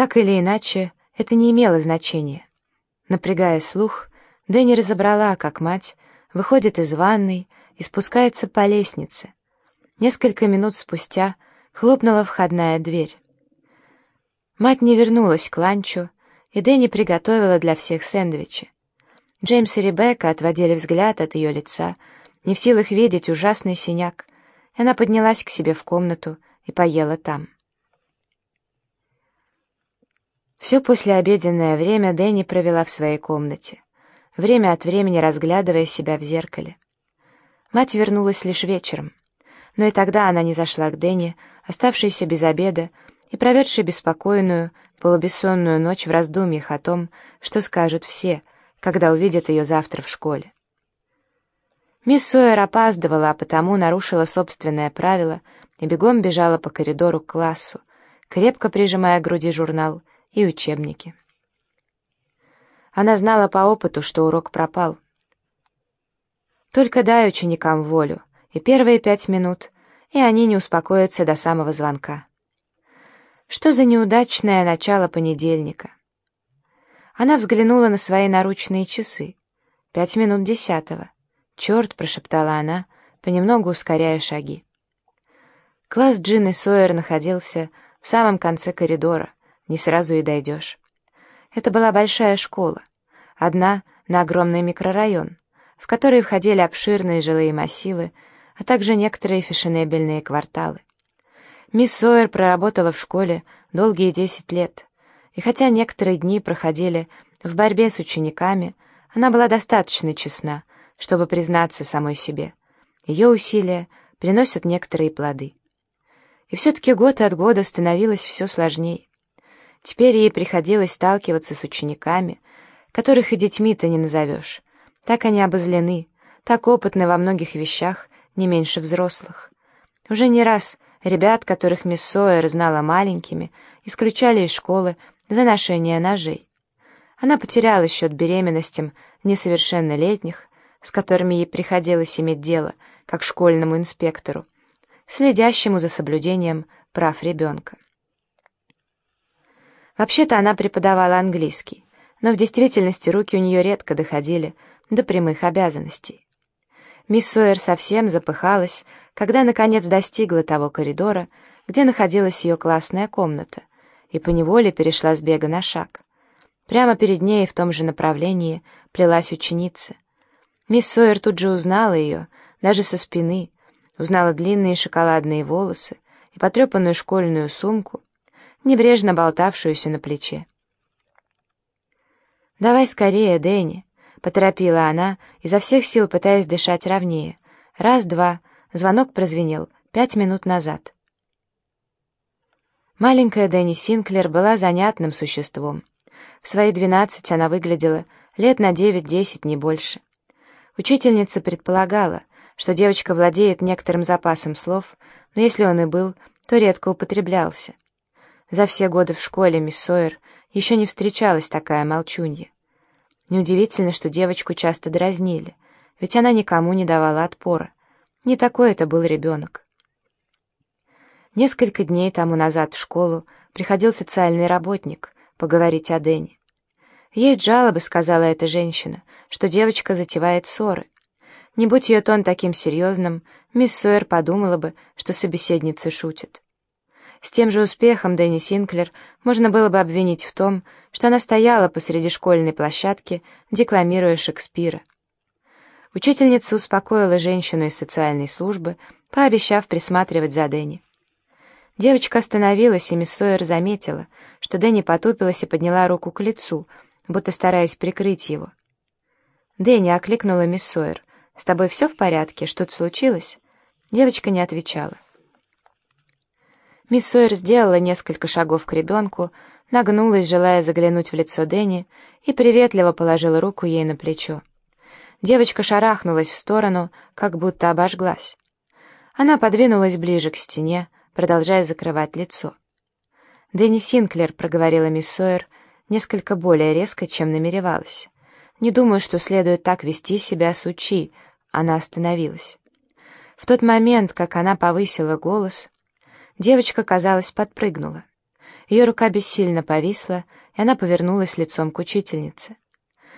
Так или иначе, это не имело значения. Напрягая слух, Дэнни разобрала, как мать выходит из ванной и спускается по лестнице. Несколько минут спустя хлопнула входная дверь. Мать не вернулась к ланчу, и Дэнни приготовила для всех сэндвичи. Джеймс и Ребекка отводили взгляд от ее лица, не в силах видеть ужасный синяк, она поднялась к себе в комнату и поела там. Все послеобеденное время Дэнни провела в своей комнате, время от времени разглядывая себя в зеркале. Мать вернулась лишь вечером, но и тогда она не зашла к Дэнни, оставшейся без обеда и проведшей беспокойную, полубессонную ночь в раздумьях о том, что скажут все, когда увидят ее завтра в школе. Мисс Сойер опаздывала, а потому нарушила собственное правило и бегом бежала по коридору к классу, крепко прижимая к груди журнал и учебники. Она знала по опыту, что урок пропал. Только дай ученикам волю, и первые пять минут, и они не успокоятся до самого звонка. Что за неудачное начало понедельника? Она взглянула на свои наручные часы. Пять минут десятого. «Черт!» — прошептала она, понемногу ускоряя шаги. Класс Джин и Сойер находился в самом конце коридора, не сразу и дойдешь. Это была большая школа, одна на огромный микрорайон, в который входили обширные жилые массивы, а также некоторые фешенебельные кварталы. Мисс Сойер проработала в школе долгие десять лет, и хотя некоторые дни проходили в борьбе с учениками, она была достаточно честна, чтобы признаться самой себе. Ее усилия приносят некоторые плоды. И все-таки год от года становилось все сложнее. Теперь ей приходилось сталкиваться с учениками, которых и детьми-то не назовешь. Так они обозлены, так опытны во многих вещах, не меньше взрослых. Уже не раз Ребят, которых мисс Сойер знала маленькими, исключали из школы за ношение ножей. Она потеряла счет беременностям несовершеннолетних, с которыми ей приходилось иметь дело, как школьному инспектору, следящему за соблюдением прав ребенка. Вообще-то она преподавала английский, но в действительности руки у нее редко доходили до прямых обязанностей. Мисс Сойер совсем запыхалась, когда, наконец, достигла того коридора, где находилась ее классная комната, и поневоле перешла с бега на шаг. Прямо перед ней в том же направлении плелась ученица. Мисс Сойер тут же узнала ее, даже со спины, узнала длинные шоколадные волосы и потрепанную школьную сумку, небрежно болтавшуюся на плече. «Давай скорее, Дэнни», — поторопила она, изо всех сил пытаясь дышать ровнее. Раз-два, звонок прозвенел, пять минут назад. Маленькая Дэнни Синклер была занятным существом. В свои двенадцать она выглядела лет на девять-десять, не больше. Учительница предполагала, что девочка владеет некоторым запасом слов, но если он и был, то редко употреблялся. За все годы в школе мисс Сойер еще не встречалась такая молчунья. Неудивительно, что девочку часто дразнили, ведь она никому не давала отпора. Не такой это был ребенок. Несколько дней тому назад в школу приходил социальный работник поговорить о Дэне. «Есть жалобы», — сказала эта женщина, — «что девочка затевает ссоры. Не будь ее тон таким серьезным, мисс Сойер подумала бы, что собеседница шутит». С тем же успехом Дэнни Синклер можно было бы обвинить в том, что она стояла посреди школьной площадки, декламируя Шекспира. Учительница успокоила женщину из социальной службы, пообещав присматривать за Дэнни. Девочка остановилась, и мисс Сойер заметила, что Дэнни потупилась и подняла руку к лицу, будто стараясь прикрыть его. «Дэнни», — окликнула мисс Сойер, — «с тобой все в порядке? Что-то случилось?» Девочка не отвечала. Мисс Сойер сделала несколько шагов к ребенку, нагнулась, желая заглянуть в лицо Дэнни, и приветливо положила руку ей на плечо. Девочка шарахнулась в сторону, как будто обожглась. Она подвинулась ближе к стене, продолжая закрывать лицо. «Дэнни Синклер», — проговорила мисс Сойер, несколько более резко, чем намеревалась. «Не думаю, что следует так вести себя с Учи», — она остановилась. В тот момент, как она повысила голос, Девочка, казалось, подпрыгнула. Ее рука бессильно повисла, и она повернулась лицом к учительнице.